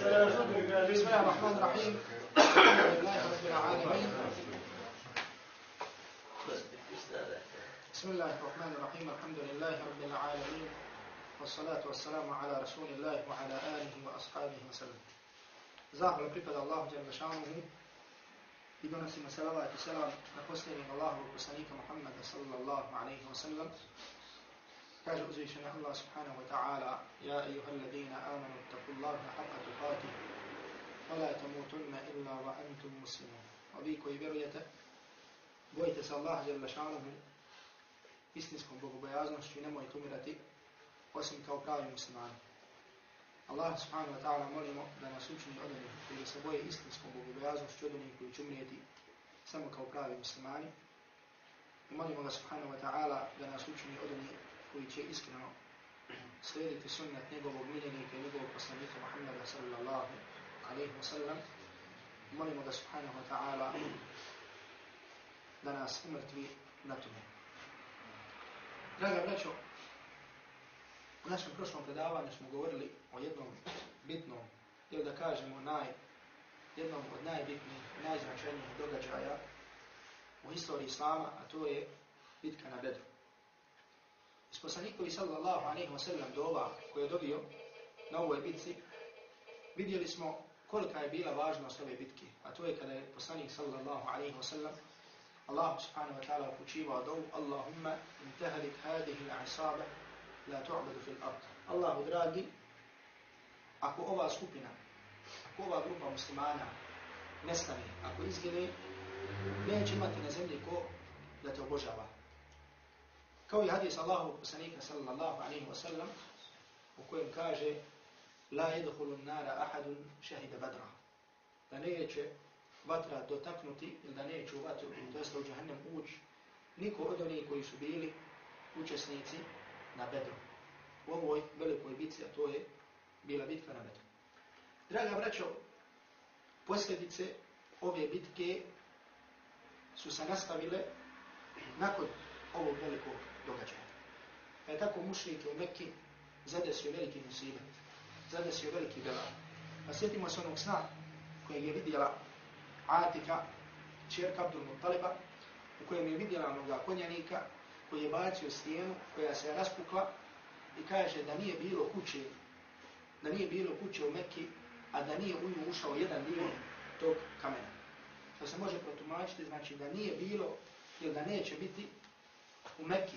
بسم الله الرحمن الرحيم. الحمد لله رب العالمين. الله والصلاة والسلام على رسول الله وعلى آله وأصحابه وسلم. زاهر لبريباد الله جل شانه salavat i salam na posljednjeg Allahu poslanika Muhammada sallallahu alaihi wa sallam. Kaže uzvišeni Allah subhanahu wa ta'ala Ja ejuha alladina amanu taku Allaha haqqa tuqatih wa la tamutunna illa wa antum muslimun. A vi koji vjerujete, bojite se Allah jalla šanuhu istinskom bogobojaznošću i nemojte umirati osim kao pravi muslimani. Allah subhanahu wa ta'ala molimo da nas učini od onih koji se boje istinskom bogobojaznošću od onih koji će umrijeti samo kao pravi muslimani. I molimo ga subhanahu wa ta'ala da nas učini od onih koji će iskreno slijediti sunnat njegovog miljenika i njegovog poslanika Muhammeda sallallahu alaihi wa sallam. Molimo ga subhanahu wa ta'ala da nas umrtvi na tome. Draga braćo, U našem prošlom predavanju smo govorili o jednom bitnom, ili da kažemo naj, jednom od najbitnijih, najznačajnijih događaja u historiji Islama, a to je bitka na Bedru. Iz poslanikovi sallallahu alaihi wa sallam doba koje je dobio na ovoj bitci, vidjeli smo kolika je bila važnost ove bitke, a to je kada je poslanik sallallahu alaihi wa sallam Allah subhanahu wa ta'ala upućivao dovu Allahumma intahalik hadihi l'asabe la tu'badu fil ard. Allahu dragi, ako ova skupina, ako ova grupa muslimana nestane, ako izgine, neće imati na zemlji ko da te obožava. Kao i hadis Allahu poslanika sallallahu alaihi wa sallam, u kojem kaže La jedhulu nara ahadun šehide badra. Da neće vatra dotaknuti ili da neće u vatru, to jeste u džahnem ući, niko od onih koji su bili učesnici na Bedru. U ovoj velikoj bitci, a to je bila bitka na Bedru. Draga braćo, posljedice ove bitke su se nastavile nakon ovog velikog događaja. Pa je tako mušlike u Mekki zadesio veliki musibet, zadesio veliki bela. Pa sjetimo se onog sna kojeg je vidjela Atika, čerka Abdul Muttaliba, u kojem je vidjela onoga konjanika koji je bacio stijenu koja se raspukla i kaže da nije bilo kuće, da nije bilo kuće u Mekki, a da nije u nju ušao jedan dio tog kamena. To se može protumačiti, znači da nije bilo ili da neće biti u Mekki,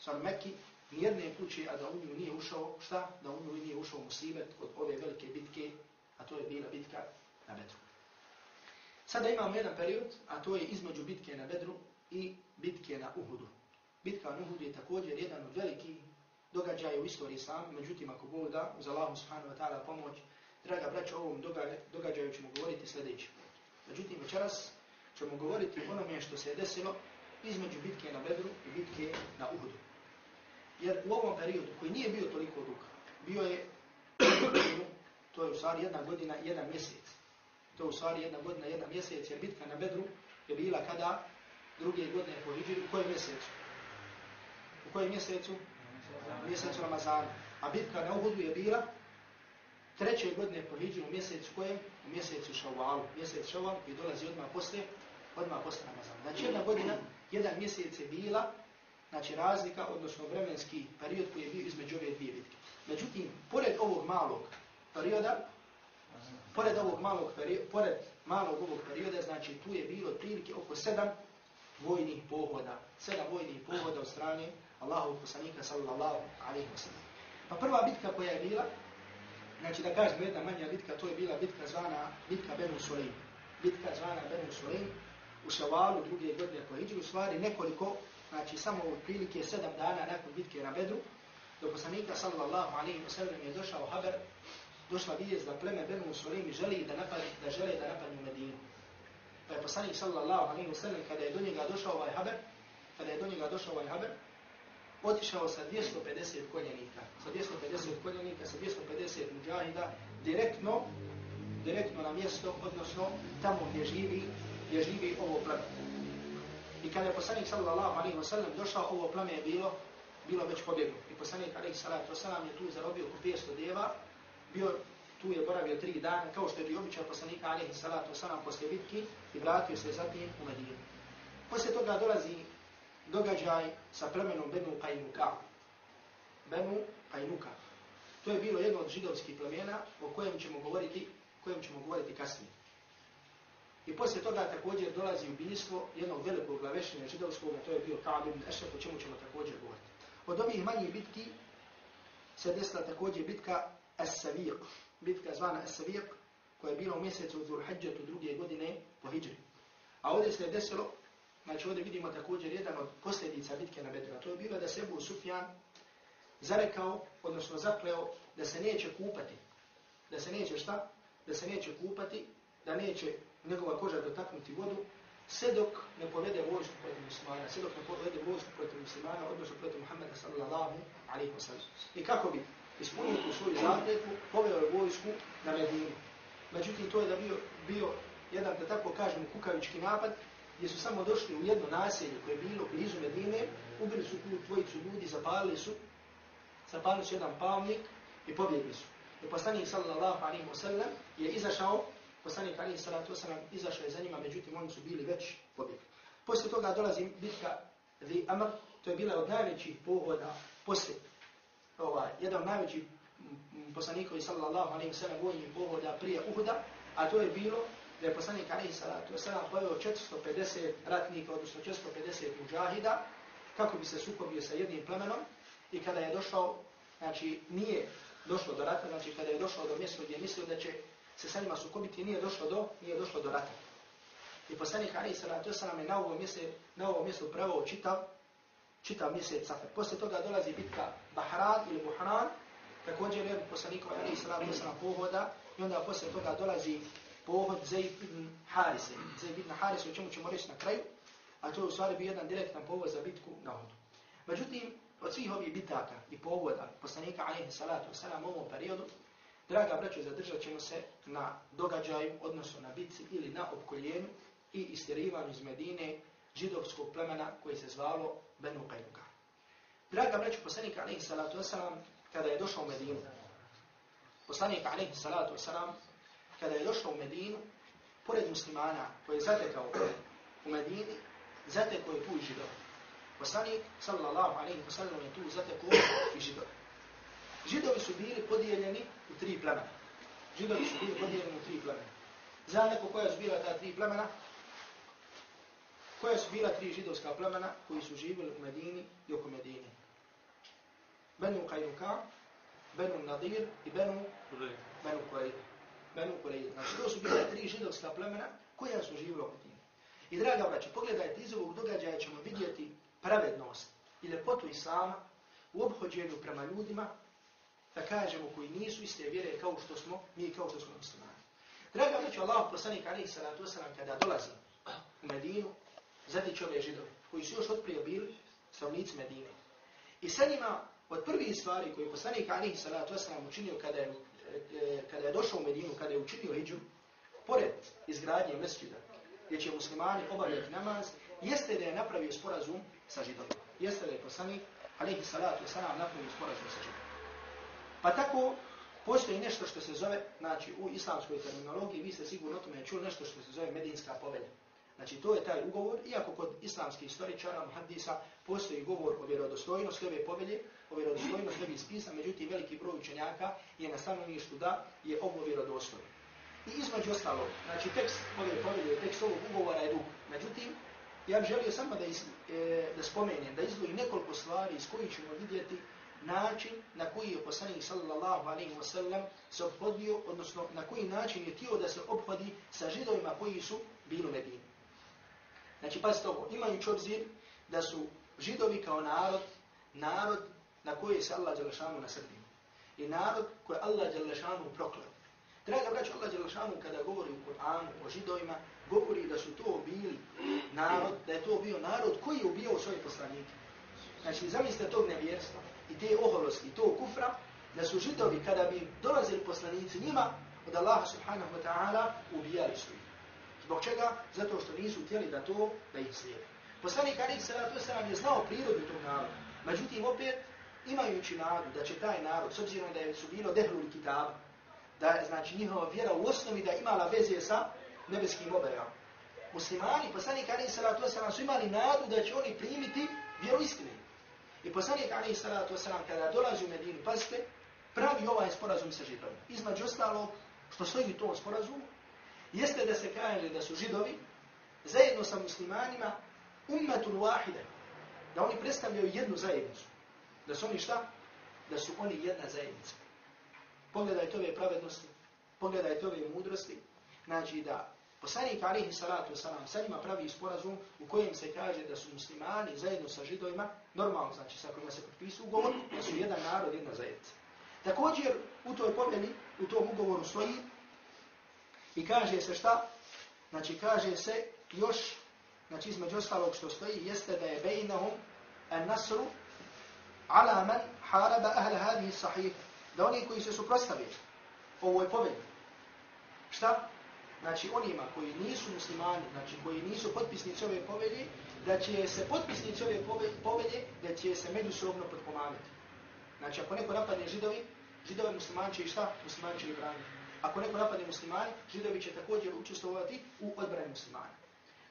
sad Mekki, nijedne kuće, a da u nju nije ušao, šta? Da u nju nije ušao musibet od ove velike bitke, a to je bila bitka na Bedru. Sada imamo jedan period, a to je između bitke na Bedru i bitke na Uhudu. Bitka na Uhudu je također jedan od velikih događaja u istoriji Islama, međutim ako Bog da, uz Allahu subhanahu wa ta'ala pomoć, draga braća, o ovom događaju ćemo govoriti sljedeće. Međutim, večeras ćemo govoriti o onome što se je desilo između bitke na Bedru i bitke na Uhudu. Jer u ovom periodu, koji nije bio toliko dug, bio je, to je u stvari jedna godina i jedan mjesec. To je u stvari jedna godina i jedan mjesec, jer bitka na Bedru je bila kada druge godine po Hidži, u kojem mjesecu? U kojem mjesecu? Mjesecu Ramazana. A bitka na Uhudu je bila treće godine po Hidži u mjesecu kojem? U mjesecu Šavalu. Mjesec Šaval koji dolazi odmah posle, odmah posle Ramazana. Znači jedna godina, jedan mjesec je bila znači razlika, odnosno vremenski period koji je bio između ove dvije bitke. Međutim, pored ovog malog perioda, pored ovog malog perioda, pored malog ovog perioda, znači tu je bilo prilike oko sedam vojnih pohoda, sedam vojnih pohoda od strane Allahu poslanika sallallahu alaihi wa sallam. Pa prva bitka koja je bila, znači da kažemo jedna manja bitka, to je bila bitka zvana bitka Benu Sulaim. Bitka zvana Benu Sulaim u Šavalu druge godine po Hidžu, u stvari nekoliko, znači samo u prilike sedam dana nakon bitke na Bedru, do poslanika sallallahu alaihi wa sallam je došao haber, došla vijest da pleme Benu Sulaim želi da napad, da žele da napadnu Medinu. Pa je poslanik sallallahu alaihi wa sallam kada je do njega došao ovaj haber, kada je do njega došao ovaj haber, otišao sa 250 konjenika, sa 250 konjenika, sa 250 muđahida, direktno, direktno na mjesto, odnosno tamo gdje živi, gdje živi ovo pleme. I kada je poslanik sallallahu alaihi wa sallam došao, ovo pleme je bilo, bilo već pobjeglo. I poslanik alaihi sallatu wasallam je tu zarobio oko 500 djeva, bio tu je boravio tri dana, kao što je bio običaj poslanika alaihi salatu wasalam posle bitki i vratio se zatim u Medinu. Poslije toga dolazi događaj sa plemenom Benu Kajnuka. Benu Kajnuka. To je bilo jedno od židovskih plemena o kojem ćemo govoriti, kojem ćemo govoriti kasnije. I poslije toga također dolazi ubijstvo jednog velikog glavešenja židovskog, to je bio Ka'ab ibn Ešraf, o čemu ćemo također govoriti. Od ovih manjih bitki se desila također bitka As-Saviq, bitka zvana As-Saviq, koja je bila u mjesecu Zulhadžetu druge godine po Hidžri. A ovdje se je desilo, znači ovdje vidimo također jedan od posljedica bitke na Bedru, to je bilo da se Ebu Sufjan zarekao, odnosno zakleo, da se neće kupati. Da se neće šta? Da se neće kupati, da neće njegova koža dotaknuti vodu, sve dok ne povede vojsku protiv muslimana, sve dok ne povede vojsku protiv muslimana, odnosno protiv Muhammeda sallallahu alaihi wa sallam. I kako bi ispunio tu svoju zakljetvu, poveo je vojsku na Medinu. Međutim, to je da bio, bio jedan, da tako kažem, kukavički napad, gdje su samo došli u jedno naselje koje je bilo blizu Medine, ubili su tu dvojicu ljudi, zapalili su, zapalili su jedan palmnik i pobjegli su. I poslanik sallallahu alaihi wa sallam je izašao poslanik Ali salatu wasalam izašao je za njima, međutim oni su bili već pobjegli. Poslije toga dolazi bitka Zi Amr, to je bila od najvećih pohoda poslije, ovaj, jedan od najvećih mm, poslanikovi sallallahu alaihi sallam vojnih pohoda prije Uhuda, a to je bilo da je poslanik Ali salatu wasalam pojeo 450 ratnika, odnosno 450 muđahida, kako bi se sukobio sa jednim plemenom i kada je došao, znači nije došlo do rata, znači kada je došao do mjesta gdje je mislio da će se sa njima sukobiti, nije došlo do, nije došlo do rata. I poslanik Ali salatu wasalam je na ovom mjestu, na ovom mjestu prevao čitav, čitav mjesec Safar. Poslije toga dolazi bitka Bahran ili Buhran, također je poslanikova Ali salatu wasalam pohoda, i onda poslije toga dolazi pohod Zaid ibn Harise. Zaid ibn Harise, o čemu ćemo reći na kraju, a to je u stvari bio jedan direktan povod za bitku na Uhudu. Međutim, od svih ovih bitaka i povoda poslanika alaihi salatu wasalam u ovom periodu, Draga braćo, zadržat ćemo se na događaju, odnosno na bitci ili na opkoljenju i istjerivanju iz Medine židovskog plemena koji se zvalo Benu Kajnuka. Draga braćo, poslanik alaihi salatu wasalam, kada je došao u Medinu, poslanik alaihi salatu wasalam, kada je došao u Medinu, pored muslimana koji je zatekao u Medini, zatekao je tu i židov. Poslanik, sallallahu alaihi wasalam, je tu zatekao i židov. Židovi su bili podijeljeni u tri plemena. Židovi su bili podijeljeni u tri plemena. Zna neko koja su bila ta tri plemena? Koja su bila tri židovska plemena koji su živjeli u Medini i oko Medine? Benu Qajnuka, Benu Nadir i Benu Benu Qurayr. Benu Qurayr. Znači to su bila tri židovska plemena koja su živjeli u Medini. I draga braće, pogledajte iz ovog događaja ćemo vidjeti pravednost i lepotu Islama u obhođenju prema ljudima da kažemo koji nisu iste vjere kao što smo mi kao što smo muslimani. Draga mi Allah poslanik alaihi salatu wasalam kada dolazi u Medinu, zatiče ove židove koji su još otprije bili stavnici Medine. I sa njima od prvih stvari koje poslanik alaihi salatu wasalam učinio kada je, e, e, kada je došao u Medinu, kada je učinio hijđu, pored izgradnje mesčida, gdje će muslimani obavljati namaz, jeste da je napravio sporazum sa židovima. Jeste da je poslanik alaihi salatu wasalam napravio sporazum sa židovima. Pa tako postoji nešto što se zove, znači u islamskoj terminologiji, vi ste sigurno o tome čuli nešto što se zove medinska povelja. Znači to je taj ugovor, iako kod islamskih istoričara, muhaddisa, postoji govor o vjerodostojnosti ove povelje, o vjerodostojnosti ovih spisa, međutim veliki broj učenjaka je na stanovništu da je ovo vjerodostojno. I između ostalo, znači tekst ove povelje, tekst ovog ugovora je dug. Međutim, ja bih želio samo da, iz, e, da spomenem, da izdvojim nekoliko stvari iz kojih ćemo vidjeti način na koji je poslanik sallallahu alaihi wa sallam se obhodio, odnosno na koji način je tio da se obhodi sa židovima koji su bili u Medini. Znači, pazite ovo, imajući obzir da su židovi kao narod, narod na koji se Allah Đelešanu nasrdio. I narod koji je Allah Đelešanu proklao. Draga braća, Allah Đelešanu kada govori u Kur'anu o židovima, govori da su to bili narod, da je to bio narod koji je ubijao svoje poslanike. Znači, zamislite tog nevjerstva i te oholosti, to kufra, da su židovi kada bi dolazili poslanici njima od Allaha subhanahu wa ta'ala ubijali su ih. Zbog čega? Zato što nisu htjeli da to da ih slijede. Poslanik Ali Salatu Salam je znao prirodu tog naroda. Međutim, opet, imajući nadu da će taj narod, s obzirom da su bilo dehlul kitaba, da je znači njihova vjera u osnovi da imala veze sa nebeskim obajama. Muslimani, poslanik Ali salatu Salam, su imali nadu da će oni primiti vjeru istine. I poslanik Ali salatu wasalam, kada dolazi u Medinu, pazite, pravi ovaj sporazum sa židovima. Između ostalo, što stoji u tom sporazumu, jeste da se kaže da su židovi zajedno sa muslimanima ummetul wahide, da oni predstavljaju jednu zajednicu. Da su oni šta? Da su oni jedna zajednica. Pogledajte ove pravednosti, pogledajte ove mudrosti, znači da poslanik alihi salatu wasalam sa njima pravi sporazum u kojem se kaže da su muslimani zajedno sa židovima, normalno znači sa kojima se potpisu ugovor, da su jedan narod, jedna zajednica. Također u toj pomeni, u tom ugovoru stoji i kaže se šta? Znači kaže se još, znači između ostalog što stoji, jeste da je bejnahum an nasru ala man haraba ahla hadihi sahih. Da oni koji se suprostavili ovoj pobedi. Šta? Znači onima koji nisu muslimani, znači koji nisu potpisnici ove povelje, da će se potpisnici ove povelje, da će se međusobno podpomagati. Znači ako neko napadne židovi, židovi muslimani će i šta? Muslimani će i braniti. Ako neko napadne muslimani, židovi će također učestvovati u odbrani muslimana.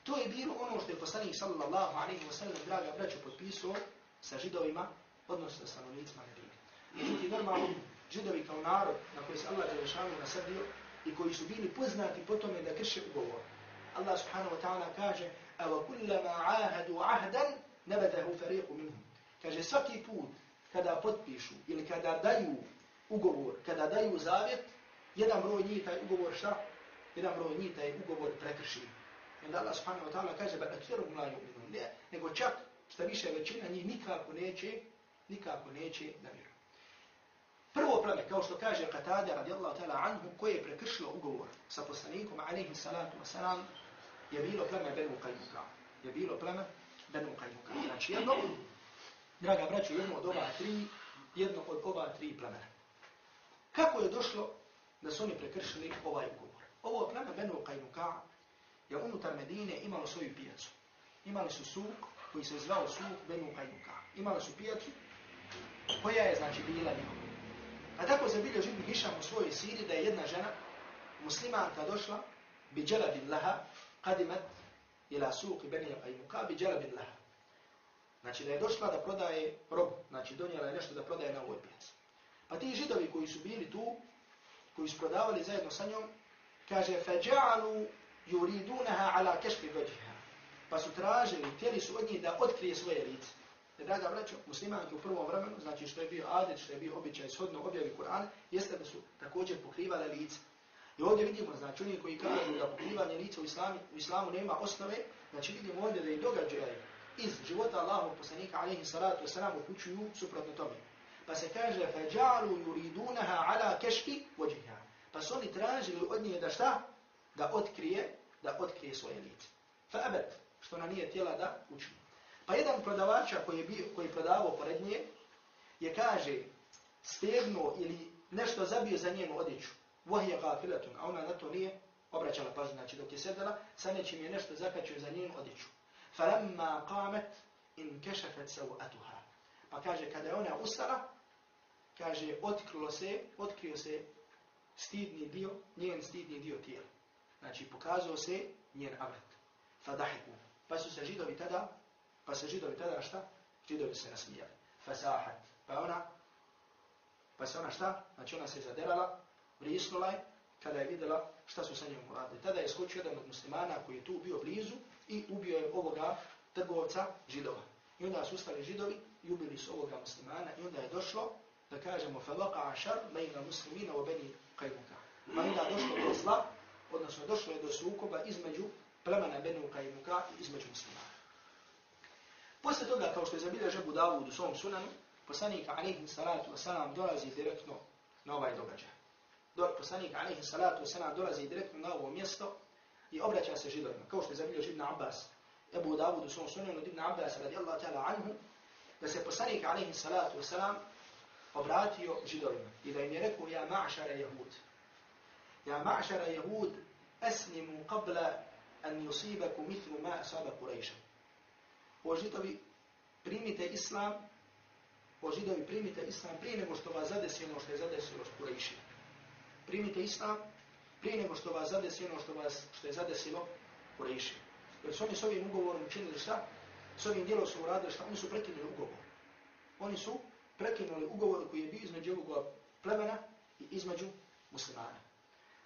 To je bilo ono što je poslanik sallallahu alaihi wa sallam, draga braću, potpisao sa židovima, odnosno sa stanovnicima Medine. Međutim, normalno, židovi kao narod na koji se Allah Đelešanu nasrdio, i koji su bili poznati po tome da krše ugovor. Allah subhanahu wa ta'ala kaže Ava kullama ahadu ahdan nebetahu fariqu minhum. Kaže svaki put kada potpišu ili kada daju ugovor, kada daju zavjet, jedan broj njih taj ugovor šta? Jedan broj njih taj ugovor prekrši. I onda Allah subhanahu wa ta'ala kaže ba akfirum la yu'minun. Ne, nego čak šta više većina njih nikako neće, nikako neće da vjeruju. Prvo pleme, kao što kaže Qatada radijallahu ta'ala anhu, koje je prekršilo ugovor sa poslanikom, alaihi salatu wasalam, je bilo pleme Benu Qajuka. Je bilo pleme Benu Qajuka. Znači jedno, draga braću, jedno od ova tri, jedno od ova tri plemena. Kako je došlo da su oni prekršili ovaj ugovor? Ovo pleme Benu Qajuka je unutar Medine imalo svoju pijacu. Imali su suk koji se zvao suk Benu Qajuka. Imali su pijacu koja je znači bila njihova. A tako se bilje živi Hišam u svojoj siri da je jedna žena, muslimanka došla, bi dželabin laha, kadimat ila suki beni qajmuka, bi dželabin laha. Znači da je došla da prodaje rob, znači donijela je nešto da prodaje na ovoj pijaci. Pa ti židovi koji su bili tu, koji su prodavali zajedno sa njom, kaže, فَجَعَلُوا يُرِيدُونَهَا عَلَى كَشْفِ وَجِهَا Pa su tražili, htjeli su od njih da otkrije svoje lice. Ne draga braćo, muslimanki u prvom vremenu, znači što je bio adet, što je bio običaj shodno objavi Kur'an, jeste da su također pokrivale lice. I ovdje vidimo, znači oni koji kažu da pokrivanje lica u islamu, u islamu nema osnove, znači vidimo ovdje da i događaj iz života Allahog poslanika alaihi salatu wasalam upućuju suprotno tome. Pa se kaže, فَجَعَلُوا يُرِيدُونَهَا عَلَى كَشْفِ وَجِهَا Pa su oni tražili od nje da šta? Da otkrije, da otkrije svoje lice. فَأَبَدْ Što ona nije tijela da učini. Pa jedan prodavača koji je, bio, koji je prodavao pored nje, je kaže, stegnuo ili nešto zabio za njenu odjeću. Vahije gafilatun, a ona na to nije obraćala pažnju, znači dok je sedela, sa nečim je nešto zakačio za njenu odjeću. Falamma qamet in kešafet atuha. Pa kaže, kada je ona ustala, kaže, otkrilo se, otkrio se stidni dio, njen stidni dio tijela. Znači, pokazao se njen avret. Fadahiku. Pa su se židovi tada Pa se židovi tada šta? Židovi se nasmijali. Fasahat. Pa ona, pa se ona šta? Znači ona se zaderala, vrisnula je, kada je videla šta su sa njom uradili. Tada je skočio jedan od muslimana koji je tu bio blizu i ubio je ovoga trgovca židova. I onda su ustali židovi i ubili su ovoga muslimana i onda je došlo da kažemo فَلَقَعَ شَرْ بَيْنَ مُسْلِمِينَ وَبَنِي قَيْمُكَ Pa onda je došlo do zla, odnosno došlo je do sukoba između plemena Benu Kajmuka i između muslimana. Posle toga, kao što je zabilježio Žebu Davud u svom sunanu, poslanik alaihi salatu wasalam dolazi direktno na ovaj događaj. Do, poslanik alaihi salatu wasalam dolazi direktno na ovo mjesto i obraća se židovima. Kao što je zabilježio Žibna Abbas, Ebu Davud u svom sunanu od Ibn Abbas radijallahu ta'ala anhu, da se poslanik alaihi salatu wasalam obratio židovima i da im je rekao, ja ma'šara jehud. Ja ma'šara jehud, aslimu qabla an يصيبكم mithlu ma asaba قريشا o židovi primite islam, o židovi primite islam prije nego što vas zadesi ono što je zadesilo Kurejši. primite islam prije nego što vas zadesi ono što, vas, što je zadesilo Kurejši. Jer su oni s ovim ugovorom učinili šta? S ovim dijelom su uradili šta? Oni su prekinuli ugovor. Oni su prekinuli ugovor koji je bio između ovog plemena i između muslimana.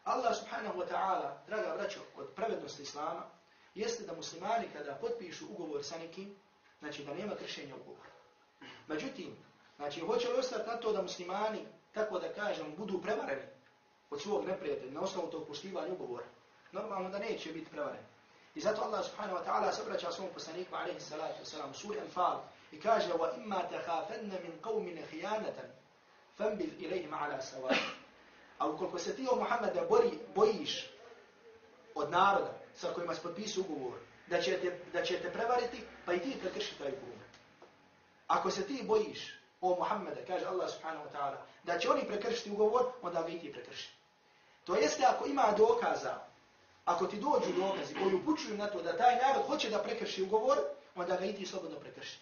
Allah subhanahu wa ta'ala, draga braćo, od pravednosti Islama, jeste da muslimani kada potpišu ugovor sa nekim, znači da nema kršenja ugovora. Međutim, znači hoće li ostati na to da muslimani, tako da kažem, budu prevareni od svog neprijatelja na osnovu tog poštivanja ugovora? Normalno da neće biti prevareni. I zato Allah subhanahu wa ta'ala se obraća svom poslaniku alaihi salatu wasalam, suri Anfal, i kaže وَإِمَّا تَخَافَنَّ مِنْ قَوْمِنَ خِيَانَةً فَنْبِذْ إِلَيْهِمْ عَلَى سَوَاءٍ A ukoliko se ti o Muhammeda bori, bojiš od naroda sa kojima se potpisu ugovor, da će, te, da će te prevariti, pa i ti prekrši taj ugovor. Ako se ti bojiš o Muhammeda, kaže Allah subhanahu wa ta'ala, da će oni prekršiti ugovor, onda ga i ti prekrši. To jeste ako ima dokaza, ako ti dođu dokazi koji upućuju na to da taj narod hoće da prekrši ugovor, onda ga i ti slobodno prekrši.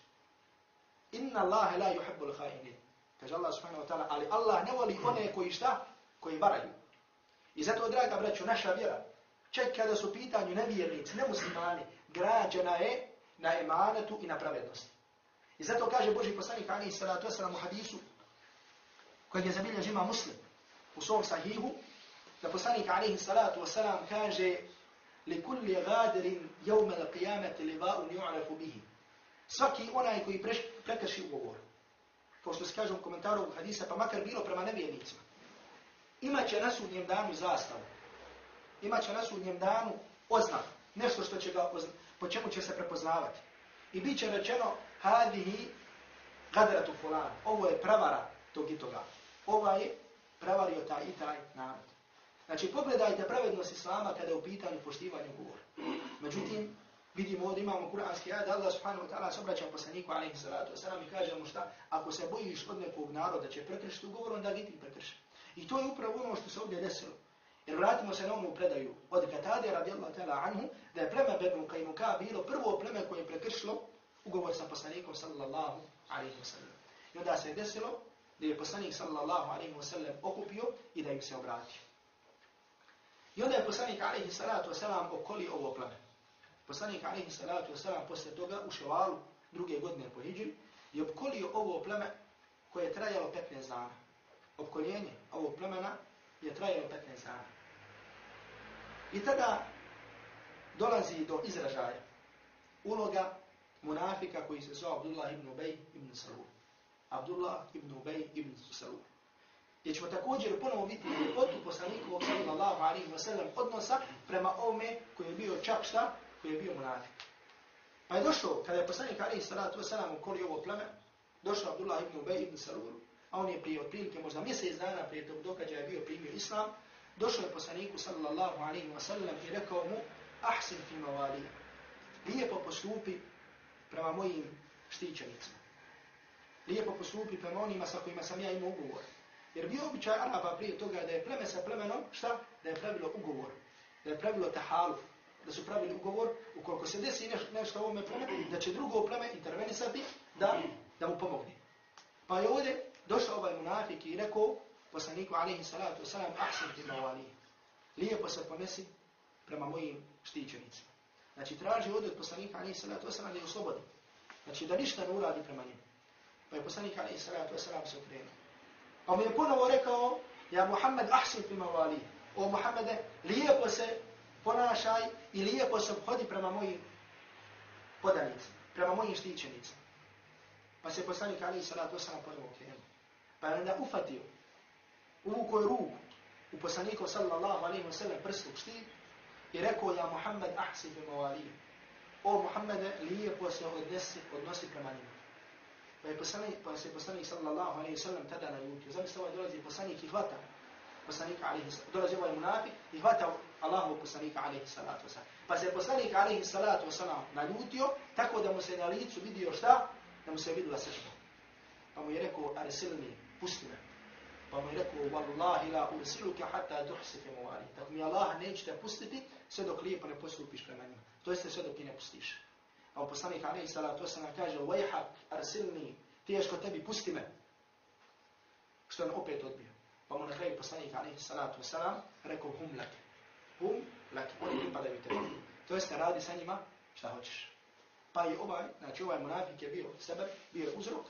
Inna Allahe la yuhibbu l-hainin. Kaže Allah subhanahu wa ta'ala, ali Allah ne voli one koji šta? Koji varaju. I zato, draga braću, naša vjera, čak kada su pitanju nevjernici, nemuslimani, građana je na emanetu i na pravednosti. I zato kaže Boži poslanik alaihi salatu wasalam u hadisu, kojeg je zabilja žima muslim u svom sahihu, da poslanik alaihi salatu wasalam kaže li kulli gadirin jevme la qiyamati li va'un bihi. Svaki onaj koji prekrši ugovor, kao što se kaže u komentaru u hadisa, pa makar bilo prema nevjernicima, imaće na sudnjem danu zastavu, imaće na sudnjem danu oznak, nešto što će ga, po čemu će se prepoznavati. I bit će rečeno, hadihi gadratu fulan, ovo je pravara tog i toga. Ova je pravario taj i taj narod. Znači, pogledajte pravednost Islama kada je u pitanju poštivanja ugovora. Međutim, vidimo ovdje imamo kuranski ajed, Allah subhanahu wa ta'ala se obraća poslaniku alaihi salatu wasalam i kaže mu šta, ako se bojiš od nekog naroda će prekršiti ugovor, onda ga ti prekrši. I to je upravo ono što se ovdje desilo. Jer vratimo se na onu predaju od Katade radijallahu ta'ala anhu, da je pleme Benu Kajmuka bilo prvo pleme koje je prekršilo ugovor sa poslanikom sallallahu alaihi wa sallam. I onda se je desilo da je poslanik sallallahu alaihi wa sallam okupio i da im se obratio. I onda je poslanik alaihi salatu wa sallam okoli ovo pleme. Poslanik alaihi salatu wa sallam posle toga u ševalu druge godine po Hidžri je obkolio ovo pleme koje je trajalo 15 dana. Opkoljenje ovog plemena je trajalo 15 dana. I tada dolazi do izražaja uloga munafika koji se zove Abdullah ibn Ubej ibn Salul. Abdullah ibn Ubej ibn Salul. Gdje ćemo također ponovo vidjeti ljepotu poslaniku sallallahu alaihi wa sallam odnosa prema ovome koji je bio čak šta, koji je bio munafik. Pa je došao, kada je poslanik alaihi sallatu wa sallam ukoli ovo pleme, došao Abdullah ibn Ubej ibn Salul, a on je prije otprilike možda mjesec dana prije tog događaja bio primio islam, došao je poslaniku sallallahu alaihi wa sallam i rekao mu, ahsin fi mawali, lijepo postupi prema mojim štićenicima. Lijepo postupi prema onima sa kojima sam ja imao ugovor. Jer bio običaj Araba prije toga da je pleme sa plemenom, šta? Da je pravilo ugovor. Da je pravilo tahalu. Da su pravili ugovor, ukoliko se desi neš, nešto ovome pleme, da će drugo pleme intervenisati da, da mu pomogne. Pa je ovdje došao ovaj munafik i rekao poslaniku alaihi salatu wasalam, ahsin ti mawali. Lijepo se ponesi prema mojim štićenicima. Znači traži od poslanika alaihi salatu wasalam da je oslobodi. Znači da ništa ne uradi prema njim. Pa je poslanik alaihi salatu wasalam se okrenuo. Pa mu je ponovo rekao, ja Muhammed ahsin ti vali. O Muhammede, lijepo se ponašaj i lijepo se hodi prema mojim podanicima, prema mojim štićenicima. Pa se poslanik alaihi salatu wasalam ponovo okrenuo. Pa je onda ufatio, uvukoj ruku u poslaniku sallallahu alaihi wasalam prstu štit i rekao ja Muhammed ahsi bi mavalije. O Muhammede, lijepo se odnesi, odnosi prema njima. Pa je poslanik, pa se poslanik sallallahu alaihi sallam tada naljutio. Zamislite ovaj dolazi poslanik i hvata poslanika alaihi sallam. Dolazi ovaj munafik i hvata Allahu poslanika alaihi salatu wasalam. Pa se poslanik alaihi salatu wasalam naljutio tako da mu se na licu vidio šta? Da mu se vidila sršba. Pa mu je rekao, arsilni, pusti me. Pa mu je rekao, wallahi la ursiluke hatta duhsife muvali. Tako mi Allah neće te pustiti sve dok lijepo ne postupiš prema njima. To jeste sve dok ti ne pustiš. A poslanik alaihi salatu wasalam kaže, vajhak arsilni, teško tebi, pusti me. Što on opet odbio. Pa mu na kraju poslanik alaihi salatu wasalam rekao hum lak. Hum lak. Oni pripadaju tebi. To jeste radi sa njima šta hoćeš. Pa i ovaj, znači ovaj munafik je bio sebe, bio je uzrok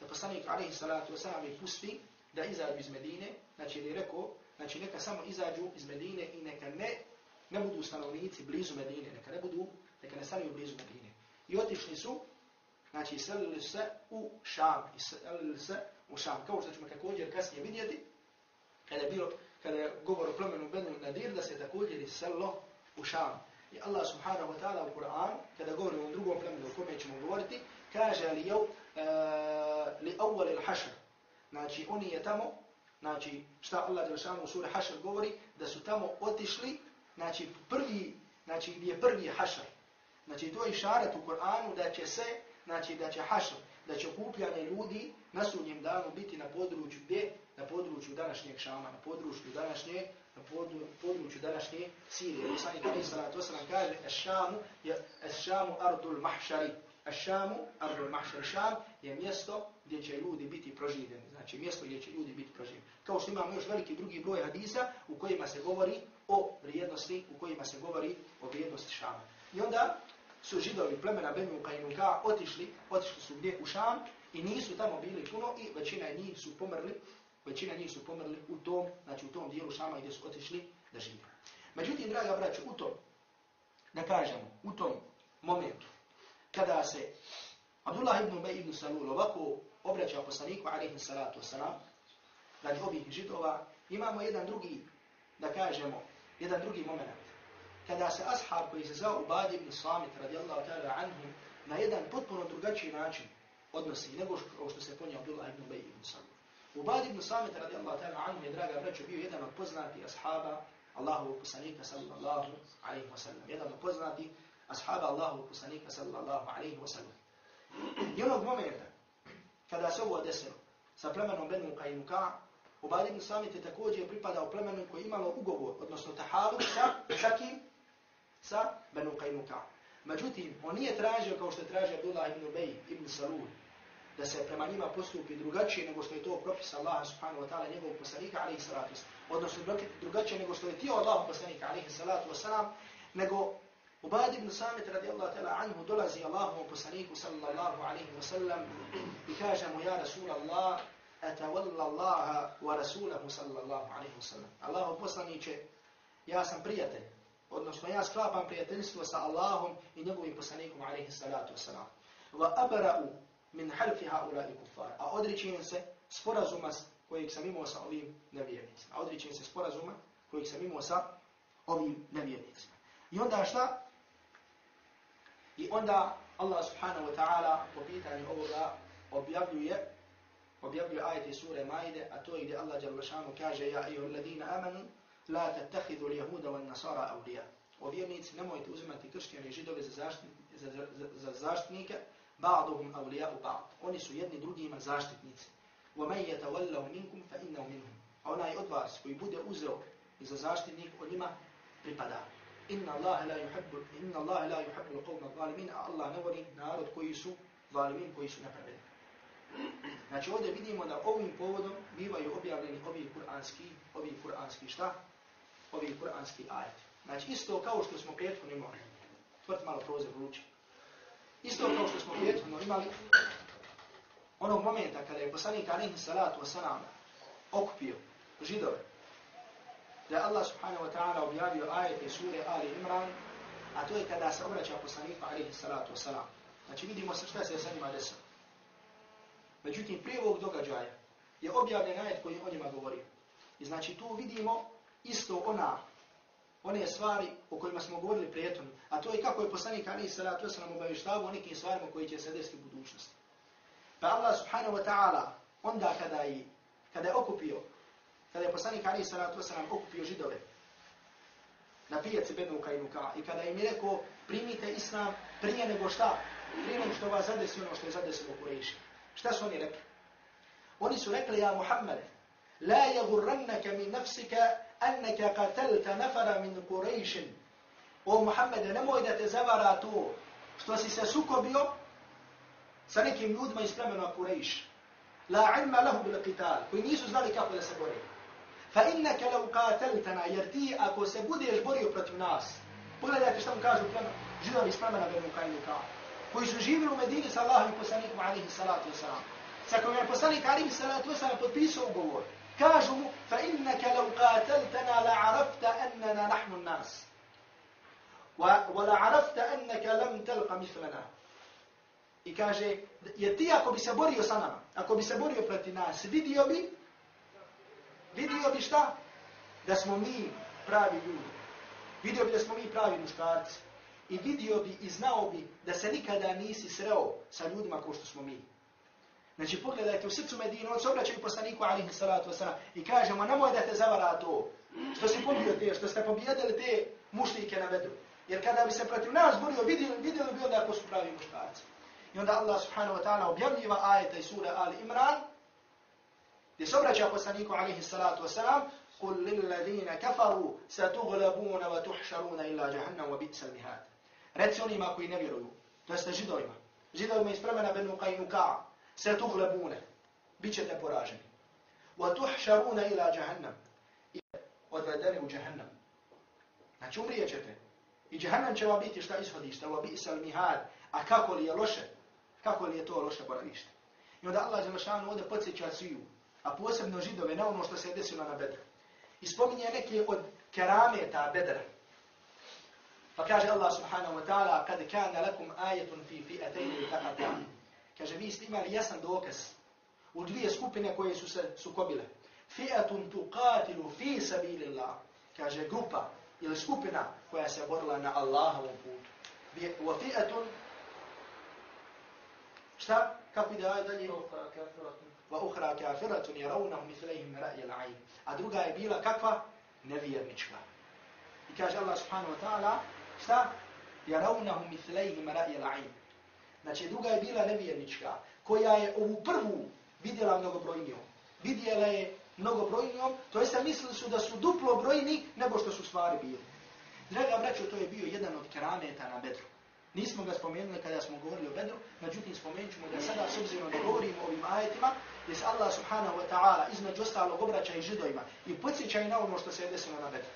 da poslanik alaihi salatu wasalam je pusti da izađu iz Medine, znači je rekao, znači neka samo izađu iz Medine i neka ne, ne budu stanovnici blizu Medine, neka ne budu, neka ne stanuju blizu Medine. I otišli su, znači iselili se u Šam, iselili se u Šam, kao što ćemo također kasnije vidjeti, kada je bilo, kada je govor o plemenu Benu Nadir, da se također iselilo u Šam. I Allah subhanahu wa ta'ala u Kur'an, kada govori o drugom plemenu o kome ćemo govoriti, kaže li jav, uh, eh, li awwal il hašr. Znači, oni je tamo, znači, šta Allah Đelšanu u suri hašr govori, da su tamo otišli, znači, prvi, znači, gdje je prvi hašr. Znači, to je šaret u Kur'anu da će se, znači, da će hašr, da će okupljanje ljudi na sudnjem danu biti na području gdje? Na području današnjeg Šama, na području današnje, na području današnje Sirije. Poslani Ali salatu wasalam kaže, Eš-Šamu je Eš-Šamu ardul mahšari. Eš-Šamu ardul mahšari. Šam je mjesto gdje će ljudi biti proživljeni. Znači mjesto gdje će ljudi biti proživljeni. Kao što imamo još veliki drugi broj hadisa u kojima se govori o vrijednosti, u kojima se govori o vrijednosti Šama. I onda su židovi plemena Benu Kajnuka otišli, otišli su gdje u Šam i nisu tamo bili puno i većina njih su pomrli, većina njih su pomrli u tom, znači u tom dijelu Šama gdje su otišli da žive. Međutim, draga braću, u tom, da kažemo, u tom momentu, kada se Abdullah ibn Ubay ibn Salul ovako obraćao poslaniku, alaihi salatu wasalam, radi ovih židova, imamo jedan drugi, da kažemo, jedan drugi moment kada se ashab koji se zvao Ubad ibn Samit radijallahu ta'ala anhum na jedan potpuno drugačiji način odnosi nego što se ponio Abdullah ibn Ubay ibn Samit. Ubad ibn Samit radijallahu ta'ala anhum je, draga braćo, bio jedan od poznati ashaba Allahu poslanika sallallahu alaihi wa sallam. Jedan od poznati ashaba Allahu poslanika sallallahu alaihi wa sallam. I onog momenta kada se ovo desilo sa plemenom Benu Kajnuka, Ubad ibn Samit je također pripadao plemenu koji imalo ugovor, odnosno tahalu sa čakim sa Benu Qainuka. Međutim, on nije tražio kao što je tražio Abdullah ibn Ubej ibn Salul, da se prema njima postupi drugačije nego što je to propis Allaha subhanahu wa ta'ala njegovog poslanika alaihi salatu Odnosno drugačije nego što je tio Allah poslanika alaihi salatu wasalam, nego Ubad ibn Samit radijallahu ta'ala anhu dolazi Allahu poslaniku sallallahu alaihi wasallam i kaže mu ja Rasul Allah atawalla Allaha wa Rasulahu sallallahu alaihi wasallam. Allahu poslaniće, ja sam prijatelj odnosno ja sklapam prijateljstvo sa Allahom i njegovim poslanikom alaihi salatu wa sallam. Wa abara'u min halfi haulai kuffar. A odričujem se sporazuma kojeg sam imao sa ovim nevjernicima. A odričujem se sporazuma kojeg sam imao sa ovim nevjernicima. I onda šta? I onda Allah subhanahu wa ta'ala po pitanju ovoga objavljuje objavljuje ajete sure Maide, a to je gdje Allah kaže Ja i ladina amanu la tattakhidhu al-yahuda nasara avlija. O vjernici nemojte uzimati kršćane i židove za zaštitnike, za, za, za zaštitnike, ba'duhum awliya'u ba'd. Oni su jedni drugima zaštitnici. Wa man yatawallahu minkum fa innahu minhum. A onaj od vas koji bude uzeo i za zaštitnik od njima pripada. Inna Allah la yuhibbu inna Allah la yuhibbu al-qawma zalimin, a Allah ne voli narod koji su zalimin, koji su nepravedni. Znači ovdje vidimo da ovim povodom bivaju objavljeni ovi kuranski, ovi kuranski šta? ovi kuranski ajet. Znači isto kao što smo prethodno imali, tvrt malo prozor vrući, isto kao što smo prethodno imali onog momenta kada je poslanik alihi salatu wasalam okupio židove, da je Allah subhanahu wa ta'ala objavio ajete sure Ali Imran, a to je kada se obraća poslanika alihi salatu wasalam. Znači vidimo se šta se je sa njima desilo. Međutim, prije ovog događaja je objavljen ajet koji o njima govori. I znači tu vidimo isto ona, one stvari o kojima smo govorili prijetom, a to je kako je poslanik Ali Salatu Wasalam obavještavao o nekim stvarima koji će se desiti u budućnosti. Pa Allah subhanahu wa ta'ala, onda kada je, kada je okupio, kada je poslanik Ali Salatu Wasalam okupio židove, na pijaci Bednu Kajnuka, i kada im je rekao, primite islam prije nego šta, prije nego što vas zadesi ono što je zadesilo u Kureši. Šta su oni rekli? Oni su rekli, ja Muhammed, la yagurrannaka min nafsika annaka qatalta nafara min Quraysh. O Muhammed, nemoj da te zavara to što si se sukobio sa nekim ljudima iz plemena Quraysh. La ilma lahu bil qital, koji nisu znali kako da se bore fa innaka law qataltana jer ti ako se budeš borio protiv nas pogledajte šta mu kažu plema židovi iz plemena Benu Kajnuka koji su živjeli u Medini sa Allahom i poslanikom alihi salatu wasalam sa kojim je poslanik alihi salatu wasalam potpisao ugovor. Kažu mu fa innaka law qataltana la arafta annana nahnu an-nas. Wa la arafta annaka lam talqa mislana i kaže je ti ako bi se borio sa nama ako bi se borio protiv nas vidio bi vidio bi šta da smo mi pravi ljudi vidio bi da smo mi pravi muškarci i vidio bi i znao bi da se nikada nisi sreo sa ljudima kao što smo mi Znači pogledajte u srcu Medinu, on se obraćaju poslaniku alihi salatu wasalam i kažemo nemoj da te zavara to što si pobio te, što ste pobjedili te mušlike na vedru. Jer kada bi se protiv nas borio, vidjeli, vidjeli bi onda ako su pravi muškarci. I onda Allah subhanahu wa ta'ala objavljiva ajeta i sura Ali Imran, gdje se obraća poslaniku alihi salatu wasalam, قل للذين كفروا ستغلبون وتحشرون إلا جهنم وبئس المهاد. Reci onima koji ne vjeruju, to jeste židovima. Židovima iz plemena Benu Qainuka, ستغلبون بيćete poraženi. وتحشرون إلى جهنم odvedeni u Jahannam. Znači umrijećete. I Jahannam će vam biti šta ishodište, wa bi'sal mihad. A kako li je loše? Kako li je to loše boravište? I onda Allah Đelešanu ovdje podsjeća sviju, a posebno židove, na ono što se je desilo na Bedru. I spominje neke od kerameta Bedra. Pa kaže Allah subhanahu wa ta'ala, kad kana lakum ajetun fi fi'atayni taqatan. Kaže, vi ste imali jasan dokaz u dvije skupine koje su se sukobile. Fi'atun tuqatilu fi sabilillah. Kaže, grupa ili skupina koja se borila na Allahovom putu. Wa fi'atun Šta? Kako ide dalje? Wa ukhra kafiratun yarawnahu mithlihim ra'y al-'ayn. A druga je bila kakva? Nevjernička. I kaže Allah subhanahu wa ta'ala, šta? Yarawnahu mithlihim ra'y al-'ayn. Znači, druga je bila nevjernička, koja je ovu prvu vidjela mnogobrojnijom. Vidjela je mnogobrojnijom, to jeste mislili su da su duplo brojni nego što su stvari bili. Draga braćo, to je bio jedan od kerameta na Bedru. Nismo ga spomenuli kada smo govorili o Bedru, međutim spomenut ćemo da sada s obzirom da govorimo o ovim ajetima, gdje se Allah subhanahu wa ta'ala između ostalog obraća i židovima i podsjeća i na ono što se je desilo na Bedru.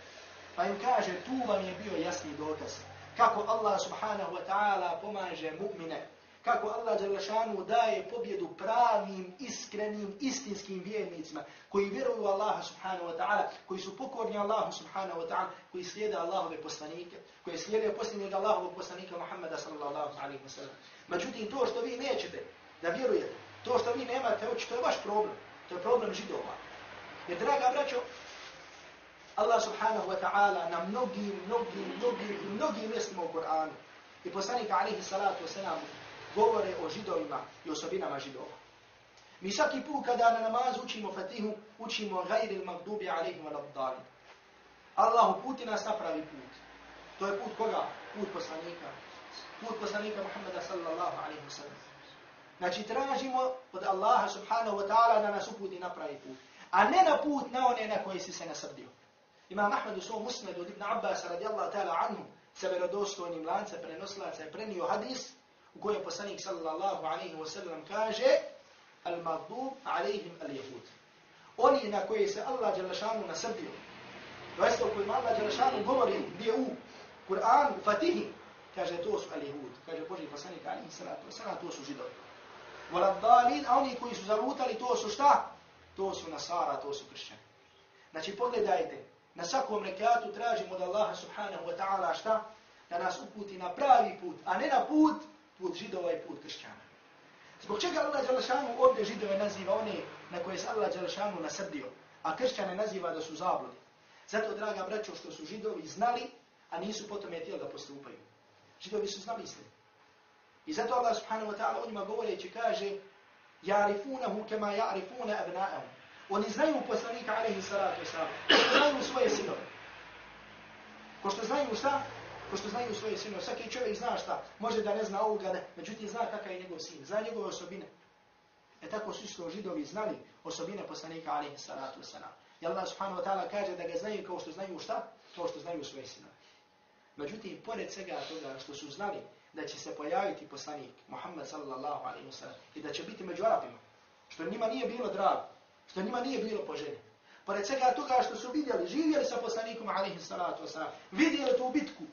Pa im kaže, tu vam je bio jasni dokaz kako Allah subhanahu wa ta'ala pomaže mu'mine kako Allah Đalešanu daje pobjedu pravim, iskrenim, istinskim vjernicima, koji vjeruju Allaha subhanahu wa ta'ala, koji su pokorni Allahu subhanahu wa ta'ala, koji slijede Allahove poslanike, koji slijede posljednjeg Allahovog poslanika Muhammeda sallallahu alaihi wa sallam. Međutim, to što vi nećete da vjerujete, to što vi nemate oči, to je vaš problem. To je problem židova. Jer, draga braćo, Allah subhanahu wa ta'ala na mnogim, mnogim, mnogim, mnogim mjestima u Kur'anu i poslanika alihi salatu wa govore o židovima i osobinama židova. Mi svaki put kada na namaz učimo fatihu, učimo gajri il magdubi alaihim wa labdali. Allah uputi nas na pravi put. To je put koga? Put poslanika. Put poslanika Muhammeda sallallahu alaihi wa sallam. Znači tražimo od Allaha subhanahu wa ta'ala da nas uputi na pravi put. A ne na put na one na koji si se nasrdio. Imam Ahmed u svom musnedu od Ibn Abbas radijallahu ta'ala anhu sa verodostojnim lance prenoslaca je prenio hadis u kojem poslanik sallallahu alaihi wa sallam kaže al-maghdub alaihim al-yahud. Oni na koji se Allah Đelešanu nasrdio, to jeste u kojima Allah Đelešanu govori gdje u Kur'an, u Fatihi, kaže to su al-yahud, kaže Boži poslanik alaihi sallatu wa sallam, to su židovi. Waladhalin, a oni koji su zalutali, to su šta? To su nasara, to su kršćani. Znači pogledajte, na svakom rekatu tražimo od Allaha subhanahu wa ta'ala šta? Da nas uputi na pravi put, a ne na put put židova i put kršćana. Zbog čega Allah Đalešanu ovdje židove naziva one na koje se Allah Đalešanu nasrdio, a kršćane naziva da su zabludi? Zato, draga braćo, što su židovi znali, a nisu potom je tijeli da postupaju. Židovi su znali istinu. I zato Allah subhanahu wa ta'ala onima njima govoreći kaže Jarifunahu kema jarifuna abna'ahu. Oni znaju poslanika alaihi salatu wasalam. Znaju svoje sinove. Ko što znaju šta? ko što znaju svoje sinove. Svaki čovjek zna šta, može da ne zna ovoga, ne, međutim zna kakav je njegov sin, zna njegove osobine. E tako su isto židovi znali osobine poslanika alaihi salatu wasalam. I Allah subhanahu wa ta'ala kaže da ga znaju kao što znaju šta? Kao što znaju svoje sinove. Međutim, pored svega toga što su znali da će se pojaviti poslanik Muhammed sallallahu alaihi wa sallam i da će biti među Arabima, što njima nije bilo drago, što njima nije bilo poželje. Pored svega toga što su vidjeli, živjeli sa poslanikom alaihi salatu wasalam, vidjeli tu bitku,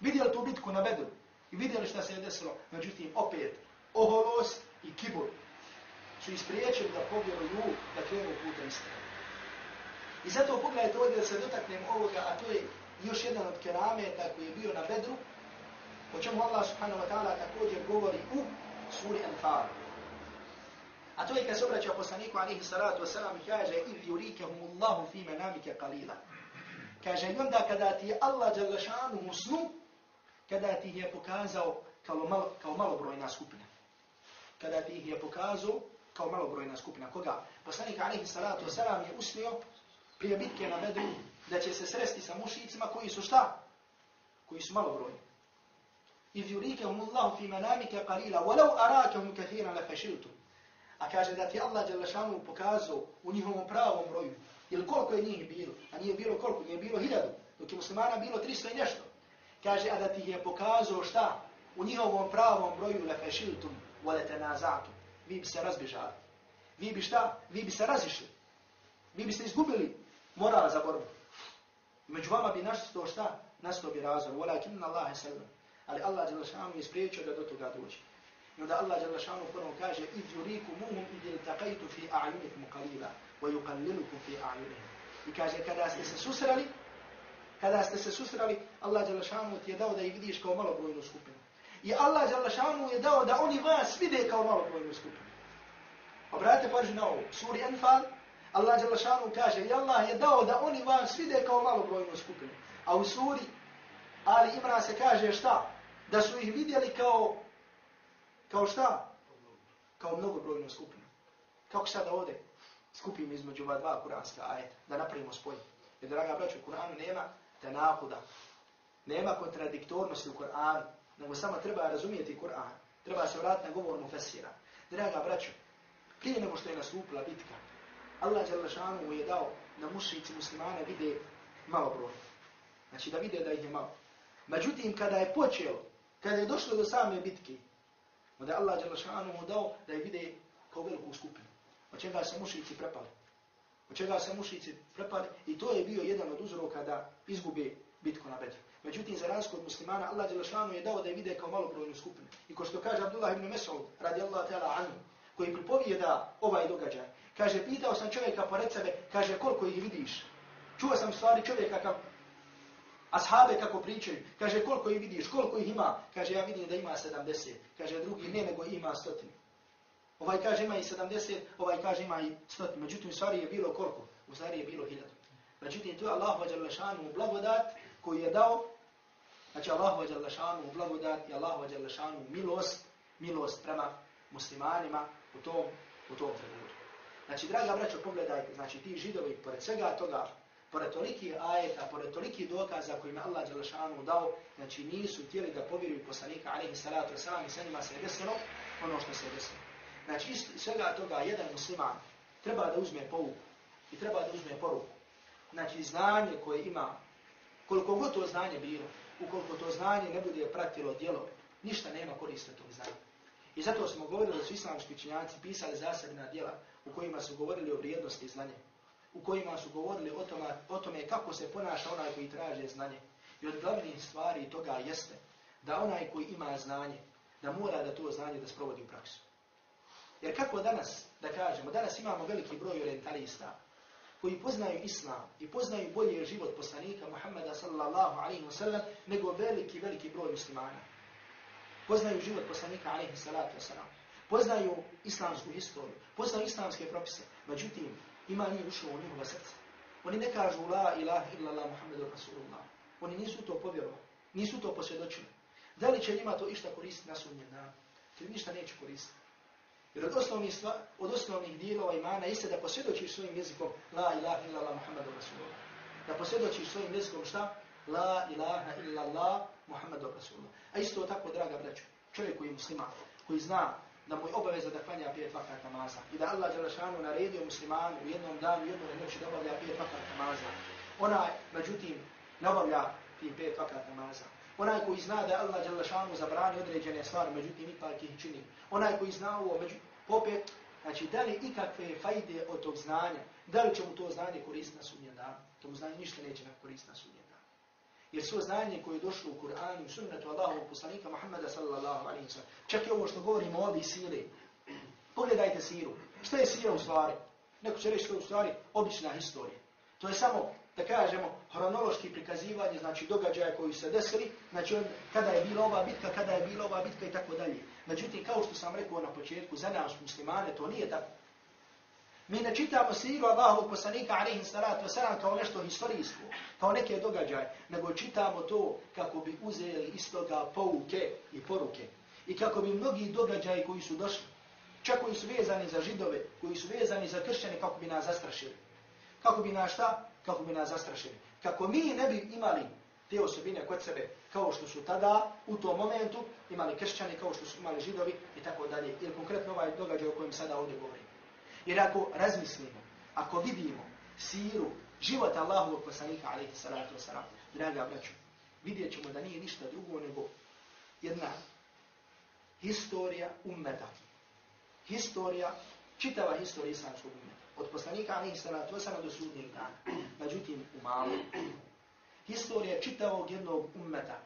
vidjeli tu bitku na Bedru i vidjeli šta se je desilo. Međutim, opet, oholost i kibur su ispriječili da povjeruju da krenu puta istine. I zato pogledajte ovdje da se dotaknem ovoga, a to je još jedan od kerameta koji je bio na Bedru, o čemu Allah subhanahu wa ta'ala također govori u suri Anfal. A to je kad se obraća poslaniku alihi salatu wasalam i kaže idh yurikahum Allahu fi manamike qalila. Kaže i onda kada ti je Allah djelašanu musnu, kada ti je pokazao kao, malo, kao malobrojna skupina. Kada ti je pokazao kao malobrojna skupina. Koga? Poslanik alihi salatu wasalam je usnio prije bitke na Bedru da će se sresti sa mušicima koji su šta? Koji su malobrojni. إذ يريكهم الله في منامك قليلا ولو أراكهم كثيرا لفشلتم A kaže da ti Allah Đalešanu pokazao u njihovom pravom broju. Ili koliko je njih bilo? A nije bilo koliko? Nije bilo hiljadu. Dok je muslimana bilo 300 i nešto. Kaže, a da ti je pokazao šta? U njihovom pravom broju lefešiltum volete nazatu. Vi bi se razbižali. Vi bi šta? Vi bi se razišli. Vi biste izgubili moral za borbu. Među vama bi našto šta? Nasto bi razor. Walakin Allah je sallam. Ali Allah Đalešanu je spriječio da do toga dođe. I onda Allah Đalešanu prvo kaže إِذْ يُرِيكُمُهُمْ إِذِ الْتَقَيْتُ فِي أَعْيُنِكُمْ قَلِيلًا وَيُقَلِّلُكُمْ فِي أَعْيُنِهِمْ I kaže kada ste se susreli, kada ste se susreli, Allah Đalešanu ti je dao da ih vidiš kao malobrojnu skupinu. I Allah Đalešanu je dao da oni vas vide kao malobrojnu skupinu. Obratite pažnju na ovo. Suri Anfal, Allah Đalešanu kaže i Allah je dao da oni vas vide kao malobrojnu skupinu. A u suri Ali Imran se kaže šta? Da su ih vidjeli kao, kao šta? Kao mnogobrojnu skupinu. Kako sada ovdje skupim između ova dva kuranska ajeta, da napravimo spoj. Jer, draga braću, u Kur'anu nema tenakuda. Nema kontradiktornosti u Kur'anu, nego samo treba razumijeti Kur'an. Treba se vratiti na govor mu fesira. Draga braću, prije nego što je nastupila bitka, Allah mu je dao da mušici muslimana vide malo broj. Znači da vide da ih je malo. Međutim, kada je počeo, kada je došlo do same bitke, onda je Allah Đalašanu mu dao da je vide kao veliku skupinu. Od čega se mušici prepali. Od čega se mušici prepali. I to je bio jedan od uzroka da izgube bitku na Bedru. Međutim, za razliku od muslimana, Allah Đalašanu je dao da je vide kao malobrojnu skupinu. I ko što kaže Abdullah ibn Mesud, radi Allah ta'ala anhu, koji pripovije da ovaj događaj, kaže, pitao sam čovjeka pored sebe, kaže, koliko ih vidiš? Čuo sam stvari čovjeka Ashabe kako pričaju, kaže koliko ih vidiš, koliko ih ima, kaže ja vidim da ima 70, kaže drugi ne nego ima stotinu. Ovaj kaže ima i 70, ovaj kaže ima i stotinu, međutim u stvari je bilo koliko? U stvari je bilo hiljadu. Međutim to je Allah vađal blagodat koji je dao, znači Allah vađal blagodat i Allah vađal milost, milost prema muslimanima u tom, u tom trenutku. Znači, draga braćo, pogledajte, znači ti židovi, pored svega toga, pored toliki ajeta, pored toliki dokaza kojima Allah Đelešanu dao, znači nisu htjeli da povjeruju poslanika alaihi salatu wasalam i sa njima se je desilo ono što se je desilo. Znači iz svega toga jedan musliman treba da uzme pouku i treba da uzme poruku. Znači znanje koje ima, koliko god to znanje bilo, ukoliko to znanje ne bude pratilo djelo, ništa nema koriste tog znanja. I zato smo govorili da su islamski učinjaci pisali zasebna djela u kojima su govorili o vrijednosti znanja u kojima su govorili o tome, o tome kako se ponaša onaj koji traže znanje. I od glavnih stvari toga jeste da onaj koji ima znanje, da mora da to znanje da sprovodi u praksu. Jer kako danas, da kažemo, danas imamo veliki broj orientalista koji poznaju islam i poznaju bolje život poslanika Muhammeda sallallahu alaihi wa nego veliki, veliki broj muslimana. Poznaju život poslanika alaihi salatu wa. Poznaju islamsku historiju, poznaju islamske propise. Međutim, ima nije ušao u njihova srca. Oni ne kažu la ilaha illa la muhammedu rasulullah. Oni nisu to povjerovali, nisu to posvjedočili. Da li će njima to išta koristiti na sudnjem danu? To ništa neće koristiti. Jer od osnovnih, sva, od osnovnih dijelova imana jeste da posvjedočiš svojim jezikom la ilaha illa la muhammedu rasulullah. Da posvjedočiš svojim jezikom šta? La ilaha illa la muhammedu rasulullah. A isto tako, draga braću, čovjek koji je musliman, koji zna da mu je obaveza da klanja pet vakat namaza. I da Allah Đelešanu naredio muslimanu u jednom danu, u jednom noći da obavlja pet vakat namaza. Onaj, međutim, ne obavlja ti pet vakat namaza. Onaj koji zna da Allah Đelešanu zabrani određene stvari, međutim, ipak ih čini. Onaj koji zna ovo, međutim, popet, znači, da li ikakve fajde od tog znanja, Da li će mu to znanje koristiti na sudnjem danu? To mu znanje ništa neće koristiti na sudnjem. Jer svo znanje koje je došlo u Kur'anu i sunnetu Allahovog poslanika Muhammeda sallallahu alaihi wa sallam. Čak i ovo što govorimo ovdje sire. Pogledajte siru. Šta je sira u stvari? Neko će reći što je u stvari obična historija. To je samo, da kažemo, hronološki prikazivanje, znači događaja koji se desili, znači on, kada je bila ova bitka, kada je bila ova bitka i tako dalje. Međutim, kao što sam rekao na početku, za nas muslimane to nije tako. Mi ne čitamo siru Allahovog poslanika alaihi salatu wasalam kao nešto historijsko, kao neke događaje, nego čitamo to kako bi uzeli iz toga pouke i poruke. I kako bi mnogi događaji koji su došli, čak koji su vezani za židove, koji su vezani za kršćane, kako bi nas zastrašili. Kako bi nas šta? Kako bi nas zastrašili. Kako mi ne bi imali te osobine kod sebe, kao što su tada, u tom momentu, imali kršćani, kao što su imali židovi i tako dalje. Ili konkretno ovaj događaj o kojem sada ovdje govorim. Jer ako razmislimo, ako vidimo siru života Allahovog poslanika, alaihi salatu wasalam, draga braću, vidjet ćemo da nije ništa drugo nego jedna historija ummeta. Historija, čitava historija islamskog ummeta. Od poslanika, alaihi salatu wasalam, do sudnjeg dana. Međutim, u malo. Historija čitavog jednog ummeta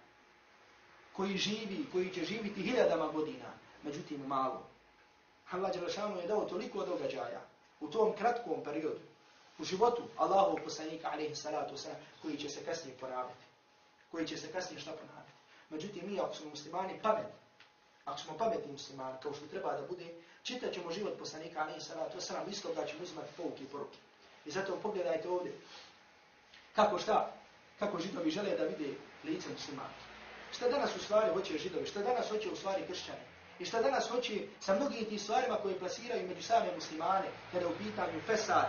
koji živi, koji će živiti hiljadama godina. Međutim, u malo. Allah Đelešanu je dao toliko događaja u tom kratkom periodu, u životu Allahu poslanika alaihi salatu wasalam, koji će se kasnije ponavljati. Koji će se kasnije šta ponavljati. Međutim, mi ako smo muslimani pametni, ako smo pametni muslimani, kao što treba da bude, čitat ćemo život poslanika alaihi salatu wasalam, isto da ćemo uzmati pouke i poruke. I zato pogledajte ovdje, kako šta, kako židovi žele da vide lice muslimana. Šta danas u stvari hoće židovi, šta danas hoće u stvari kršćani. I šta danas hoće sa mnogim tim stvarima koje plasiraju među same muslimane, kada je u pitanju fesad,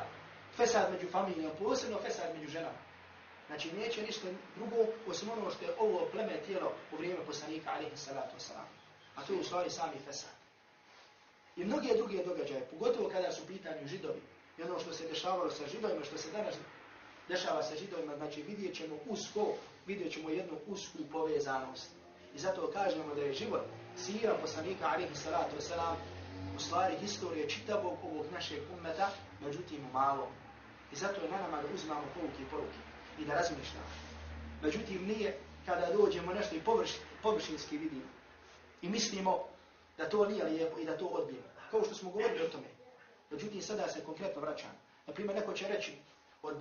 fesad među familijom, posebno fesad među ženama. Znači neće ništa drugo osim ono što je ovo pleme tijelo u vrijeme poslanika alihi salatu wasalam. A to je u stvari sami fesad. I mnoge druge događaje, pogotovo kada su pitanju židovi, i ono što se dešavalo sa židovima, što se danas dešava sa židovima, znači vidjet ćemo usko, vidjet ćemo jednu usku povezanost. I zato kažemo da je život sira poslanika alihi salatu wasalam u stvari historije čitavog ovog našeg ummeta, međutim malo. I zato je na nama da uzmamo poruke i poruke i da razmišljamo. Međutim nije kada dođemo nešto i površ, površinski vidimo i mislimo da to nije lijepo i da to odbijemo. Kao što smo govorili o tome. Međutim sada se konkretno vraćam. Naprimjer neko će reći od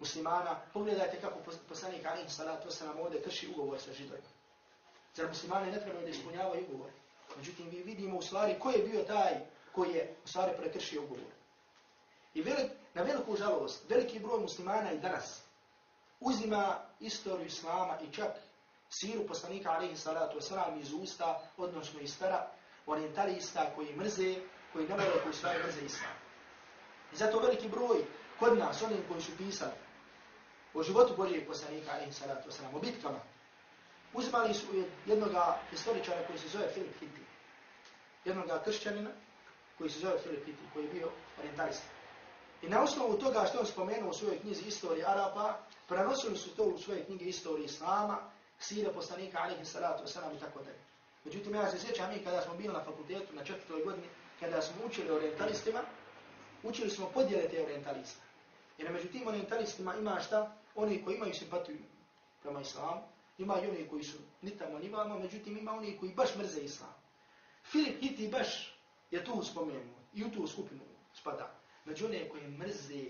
muslimana, pogledajte kako poslanik alihi salatu wasalam ovdje krši ugovor sa židovima. Zar muslimani ne trebaju da ispunjavaju ugovore? Međutim, vi vidimo u stvari ko je bio taj koji je u stvari prekršio ugovor. I velik, na veliku žalost, veliki broj muslimana i danas uzima istoriju islama i čak siru poslanika alaihi salatu wasalam iz usta, odnosno iz pera, orientalista koji mrze, koji ne vole koji stvari mrze islam. I zato veliki broj kod nas, onim koji su pisali o životu Božijeg poslanika alaihi salatu wasalam, o bitkama, uzimali su jednog historičara koji se zove Filip Hitti. Jednog kršćanina koji se zove Filip Hitti, koji je bio orientalist. I na osnovu toga što on spomenuo u svojoj knjizi Istorije Arapa, prenosili su to u svoje knjige Istorije Islama, sire poslanika, alihi salatu wasalam i tako dalje. Međutim, ja se sjećam mi kada smo bili na fakultetu na četvrtoj godini, kada smo učili orientalistima, učili smo podjele te orientalista. Jer među tim orientalistima ima šta? Oni koji imaju simpatiju prema islamu, Ima i oni koji su ni tamo ni vamo, međutim ima oni koji baš mrze islam. Filip Hiti baš je tu spomenuo i u tu skupinu spada. Među one koje mrze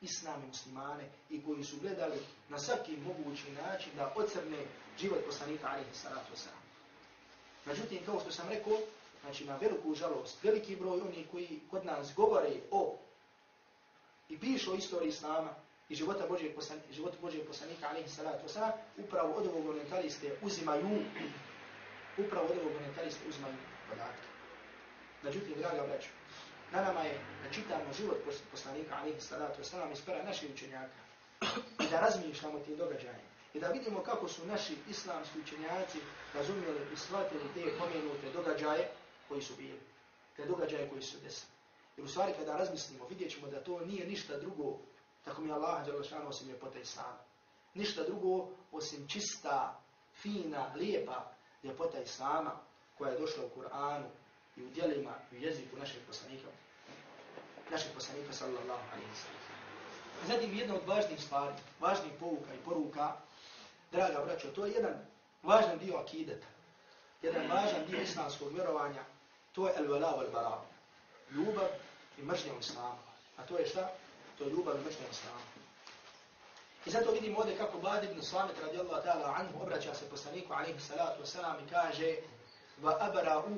islam i muslimane i koji su gledali na svaki mogući način da ocrne život poslanika alihi salatu wasalam. Međutim, kao što sam rekao, znači na veliku žalost, veliki broj oni koji kod nas govore o i pišu o istoriji islama, i života Božijeg poslanika, život Božijeg poslanika, alaihi salatu wasalam, upravo od ovog orientaliste uzimaju, upravo od ovog orientaliste uzimaju podatke. Međutim, draga braću, na nama je da čitamo život poslanika, alaihi salatu wasalam, ispera naših učenjaka i da razmišljamo tim događaje i da vidimo kako su naši islamski učenjaci razumjeli i shvatili te pomenute događaje koji su bili, te događaje koji su desili. Jer u stvari kada razmislimo, vidjet ćemo da to nije ništa drugo Tako mi Allah Đalešanu osim ljepota Islama. Ništa drugo osim čista, fina, lijepa ljepota Islama koja je došla u Kur'anu i u dijelima i u jeziku našeg poslanika našeg poslanika sallallahu alaihi wa sallam. Zatim jedna od važnijih stvari, važnijih pouka i poruka, draga braćo, to je jedan važan dio akideta, jedan važan dio islamskog vjerovanja, to je el-vela wal-bara, ljubav i mržnja u islamu. A to je šta? To je ljubav i mržnja islamu. I zato vidimo ovdje kako Bad ibn Samit radijallahu ta'ala anhu obraća se poslaniku alaihi salatu wasalam i kaže va abara'u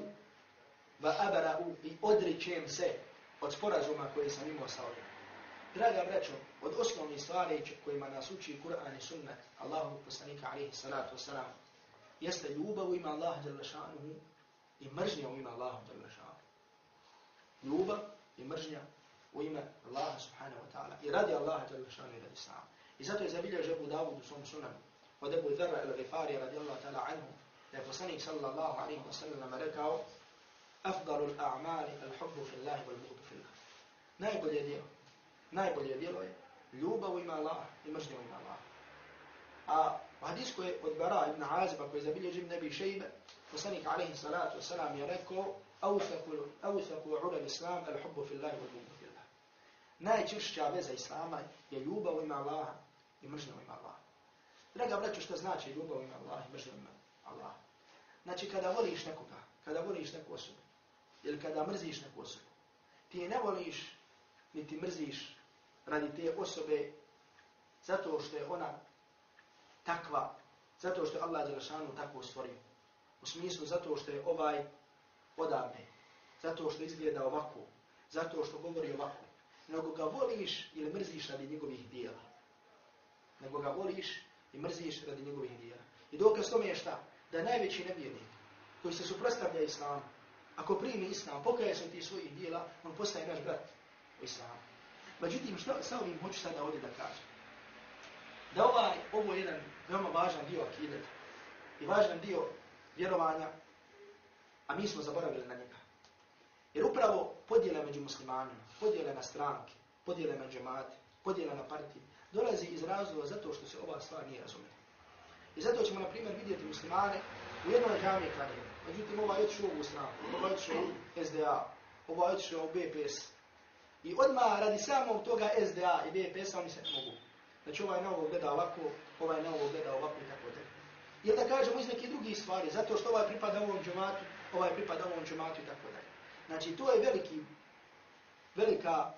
va abara'u i odričem se od sporazuma koji sam imao sa ovim. Draga braćo, od osnovnih stvari kojima nas uči Kur'an i sunnet Allahu poslanika alaihi salatu wasalam jeste ljubav u ima Allaha jalla šanuhu i mržnja u ima Allaha jalla šanuhu. Ljubav i mržnja u ime Allaha subhanahu wa ta'ala i radi Allaha jalla šanuhu i radi sama. I zato je zabilja žebu Dawud u svom sunanu od Ebu Dharra il-Ghifari radijallahu ta'ala anhu da je poslanik sallallahu alaihi wa sallam rekao afdalu al-a'mali al-hubbu fillahi wal-bughdu fillah. Najbolje djelo najbolje djelo je ljubav u ima Allah i mržnja u ima Allah. A u hadisku je od Bara ibn Aziba koji je zabilježim nebi šejbe, poslanik alaihi salatu wasalam je rekao Awthaku ura l-Islam al-hubbu fillahi wa l-hubbu fillah. Najčešća veza Islama je ljubav u ima Allaha i mržnja u ima Allaha. Draga braću, što znači ljubav u ima Allaha i mržnja u ima Allaha? Znači, kada voliš nekoga, kada voliš neku osobu, ili kada mrziš neku osobu, ti ne voliš, niti mrziš radi te osobe zato što je ona takva, zato što je Allah Đelešanu tako stvorio. U smislu zato što je ovaj odavne, zato što izgleda ovako, zato što govori ovako. Nego ga voliš ili mrziš radi njegovih dijela. Nego ga voliš i mrziš radi njegovih dijela. I dokaz tome je šta? Da najveći nevjernik koji se suprostavlja islamu, ako primi islam, pokaje se ti svojih dijela, on postaje naš brat u islamu. Međutim, što sa ovim hoću sada ovdje da kažem? Da ovaj, ovo je jedan veoma važan dio akideta i važan dio vjerovanja, a mi smo zaboravili na njega. Jer upravo podjela među muslimanima, podjela na stranke, podjela na džemate, podjela na partije, dolazi iz razloga zato što se ova stvar nije razumela. I zato ćemo, na primjer, vidjeti muslimane u jednoj džami klanjeni. Međutim, ova je odšao u stranu, ova je u SDA, ova je odšao u BPS, I odmah radi samog toga SDA i BPS oni se ne mogu. Znači ovaj novo gleda ovako, ovaj novo gleda ovako i tako da. Ili da kažemo iz neke drugi stvari, zato što ovaj pripada ovom džematu, ovaj pripada ovom džematu i tako dalje. Znači to je veliki, velika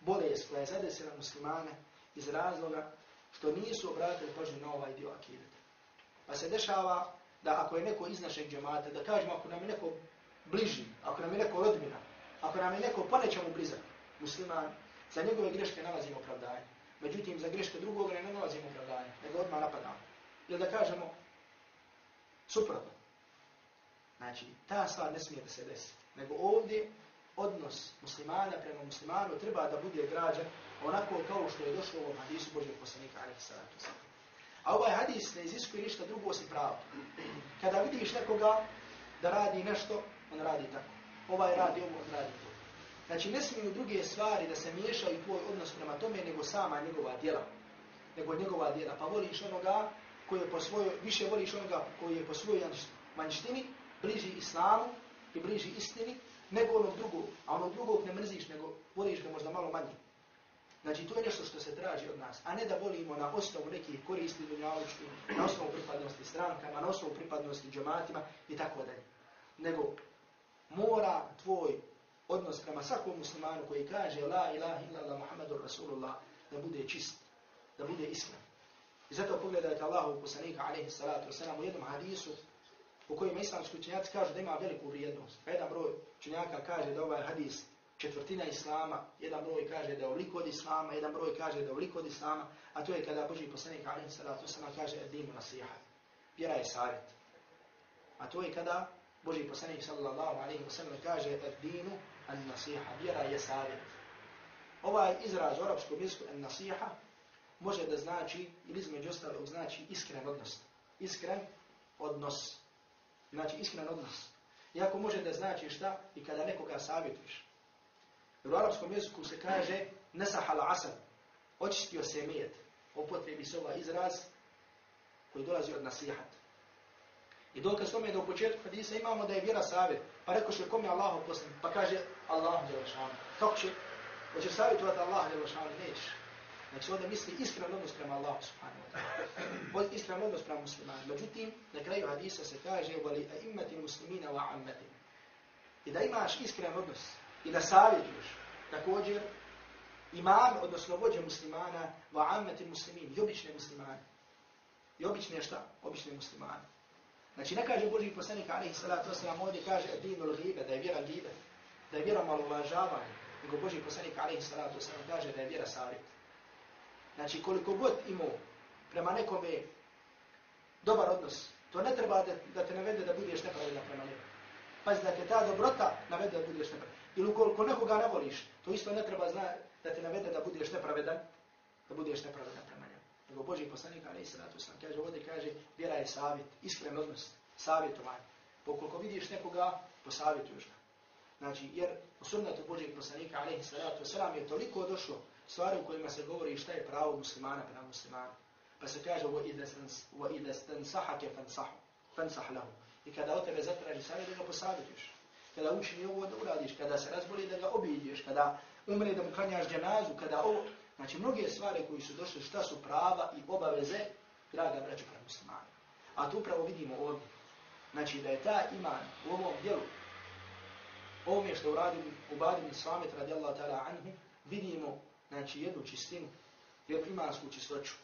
bolest koja je zadesila muslimane iz razloga što nisu obratili pažnju na ovaj dio akideta. Pa se dešava da ako je neko iz našeg džemata, da kažemo ako nam je neko bliži, ako nam je neko rodmina, Ako nam je neko po nečemu blizak, musliman, za njegove greške nalazimo opravdanje. Međutim, za greške drugog ne nalazimo opravdanje, nego odmah napadamo. Ili da kažemo, suprotno. Znači, ta stvar ne smije da se desi. Nego ovdje odnos muslimana prema muslimanu treba da bude građan onako kao što je došlo u ovom hadisu Božeg poslanika, alaihi sallatu A ovaj hadis ne iziskuje ništa drugo osim pravo. Kada vidiš nekoga da radi nešto, on radi tako ovaj radi ovo, on radi to. Znači, ne smiju druge stvari da se miješaju tvoj odnos prema tome, nego sama njegova djela. Nego njegova djela. Pa voliš onoga koji je po svojoj, više voliš onoga koji je po svojoj manjštini, bliži islamu i bliži istini, nego onog drugog. A onog drugog ne mrziš, nego voliš ga možda malo manje. Znači, to je nešto što se traži od nas. A ne da volimo na osnovu nekih koristi dunjalički, na osnovu pripadnosti strankama, na osnovu pripadnosti džematima i tako dalje. Nego, mora tvoj odnos prema svakom muslimanu koji kaže la ilaha illallah Muhammadur Rasulullah da bude čist, da bude iskren. I zato pogledajte Allahu poslanika alaihi salatu wasalam u jednom hadisu u kojima islamski učenjaci kažu da ima veliku vrijednost. Pa jedan broj učenjaka kaže da ovaj hadis četvrtina islama, jedan broj kaže da je oliko od islama, jedan broj kaže da je oliko od islama, a to je kada Boži poslanik alaihi salatu sama kaže edimu nasiha. Vjera je savjet. A to je kada Boži poslanik sallallahu alaihi wa sallam kaže ad-dinu an-nasiha, vjera je savjet. Ovaj izraz u arapskom jeziku an-nasiha može da znači, ili između ostalog znači iskren odnos. Iskren odnos. Znači iskren odnos. Iako može da znači šta i kada nekoga savjetuješ. Jer u arapskom jeziku se kaže nesahal asad, očistio se mijet. Opotrebi se ovaj izraz koji dolazi od nasihat. I dokaz tome je da u početku hadisa imamo da je vjera savjet. Pa rekao što kom je Allah poslan, pa kaže Allah Đelešanu. Kako će? Hoćeš savjetovati Allah ili šanu, nećeš. Znači ovdje misli iskren odnos prema Allahu subhanahu wa ta'ala. Iskren odnos prema muslimanu. Međutim, na kraju hadisa se kaže vali a immati muslimina wa ammati. I da imaš iskren odnos i da savjetuješ također imam, odnosno vođe muslimana wa ammati muslimin, i obične muslimane. I obične šta? Obične muslimane. Znači ne kaže Boži poslanik alaihi salatu wasalam ovdje kaže dinul ghibe, da je vjera ghibe, da je vjera malo uvažavanje, nego Boži poslanik alaihi salatu wasalam kaže da je vjera savjet. Znači koliko god imao prema nekome dobar odnos, to ne treba da, da te navede da budeš nepravedan prema njemu. Pazi da te ta dobrota navede da budeš nepravedan. Ili ukoliko nekoga ne voliš, to isto ne treba zna, da te navede da budeš nepravedan, da budeš nepravedan prema njemu. Nego Boži poslanik, ali i sratu sam kaže, ovdje kaže, vjera je savjet, iskren odnos, savjetovanje. Pa Pokoliko vidiš nekoga, posavjetuješ ga. Znači, jer u sunnetu Božeg poslanika, alaihi salatu wasalam, je toliko došlo stvari u kojima se govori šta je pravo muslimana prema muslimanu. Pa se kaže وَإِذَا سْتَنْسَحَكَ فَنْسَحْ لَهُ I kada o tebe zatraži savjet da ga posavjetuješ. Kada učini ovo da uradiš, kada se razboli da ga obiđeš, kada umre da mu klanjaš džanazu, kada ovo... Znači mnoge stvari koji su došle šta su prava i obaveze, draga braću prema muslimanu. A tu upravo vidimo ovdje. Znači da je ta iman u ovom dijelu, ovome što uradim u Badini Svamet radijallahu ta'ala anhu, vidimo znači jednu čistinu, jednu imansku čistoću.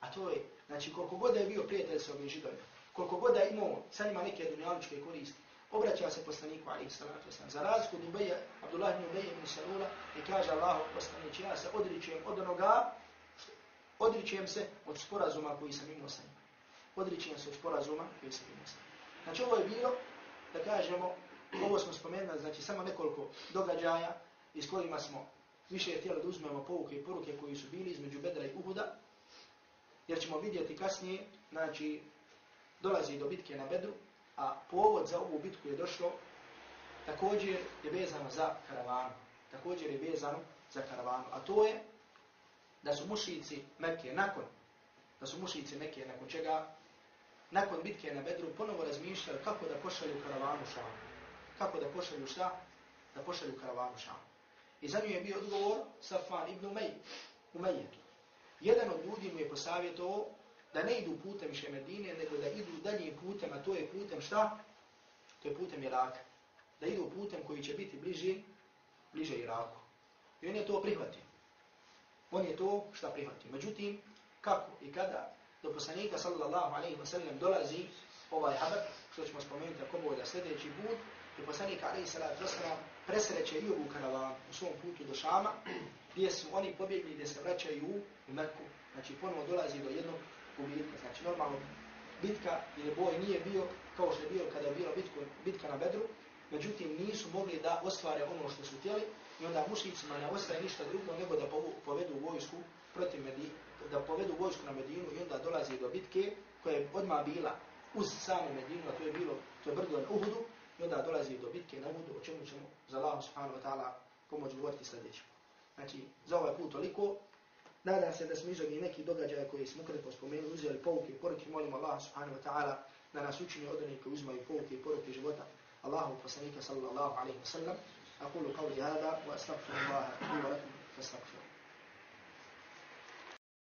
A to je, znači koliko god je bio prijatelj sa ovim židovima, koliko god je imao sa njima neke dunjaličke koristi, obraća se poslaniku alaihi salatu wasalam. Za razliku od Ubeja, Abdullah ibn Ubeja ibn Salula, i kaže Allahu poslanici, ja se odričujem od onoga, odričujem se od sporazuma koji sam imao sa njima. Odričujem se od sporazuma koji sam imao sa njima. Znači ovo je bilo, da kažemo, ovo smo spomenuli, znači samo nekoliko događaja iz kojima smo više htjeli da uzmemo povuke i poruke koji su bili između Bedra i Uhuda, jer ćemo vidjeti kasnije, znači, dolazi do bitke na Bedru, a povod za ovu bitku je došlo, također je vezano za karavanu. Također je vezano za karavanu. A to je da su mušici Mekke nakon, da su mušici Mekke nakon čega, nakon bitke na Bedru, ponovo razmišljali kako da pošalju karavanu šamu. Kako da pošalju šta? Da pošalju karavanu šamu. I za nju je bio odgovor Safan ibn Umej, Umejjetu. Jedan od ljudi mu je posavjetovao da ne idu putem više Medine, nego da idu daljim putem, a to je putem šta? To je putem Iraka. Da idu putem koji će biti bliži, bliže Iraku. I on je to prihvatio. On je to šta prihvatio. Međutim, kako i kada do poslanika sallallahu alaihi wa sallam dolazi ovaj habar, što ćemo spomenuti ako bude sljedeći put, do poslanik alaihi salatu wasalam presreće i ovu karavan u svom putu do Šama, gdje su oni pobjegli gdje se vraćaju u Meku. Znači ponovo dolazi do jednog gubitka. Znači normalno bitka ili boj nije bio kao što je bio kada je bila bitko, bitka na Bedru, međutim nisu mogli da ostvare ono što su htjeli i onda mušicima ne ostaje ništa drugo nego da povedu vojsku protiv Medine, da povedu vojsku na Medinu i onda dolazi do bitke koja je odmah bila uz samu Medinu, a to je bilo, to je brdo na Uhudu, I onda dolazi do bitke na Uhudu, o čemu ćemo za Allah subhanahu wa ta'ala pomoć govoriti sljedeće. Znači, za ovaj put toliko. Nadam se da smo izogli neki događaje koji smo ukratko spomenuli, uzeli povuke i poruke. Molim Allah subhanahu wa ta'ala da nas učini od onih koji uzmaju povuke i poruke života. Allahu poslanika sallallahu alaihi wa sallam. أقول قولي هذا وأستغفر الله لي ولكم فاستغفروا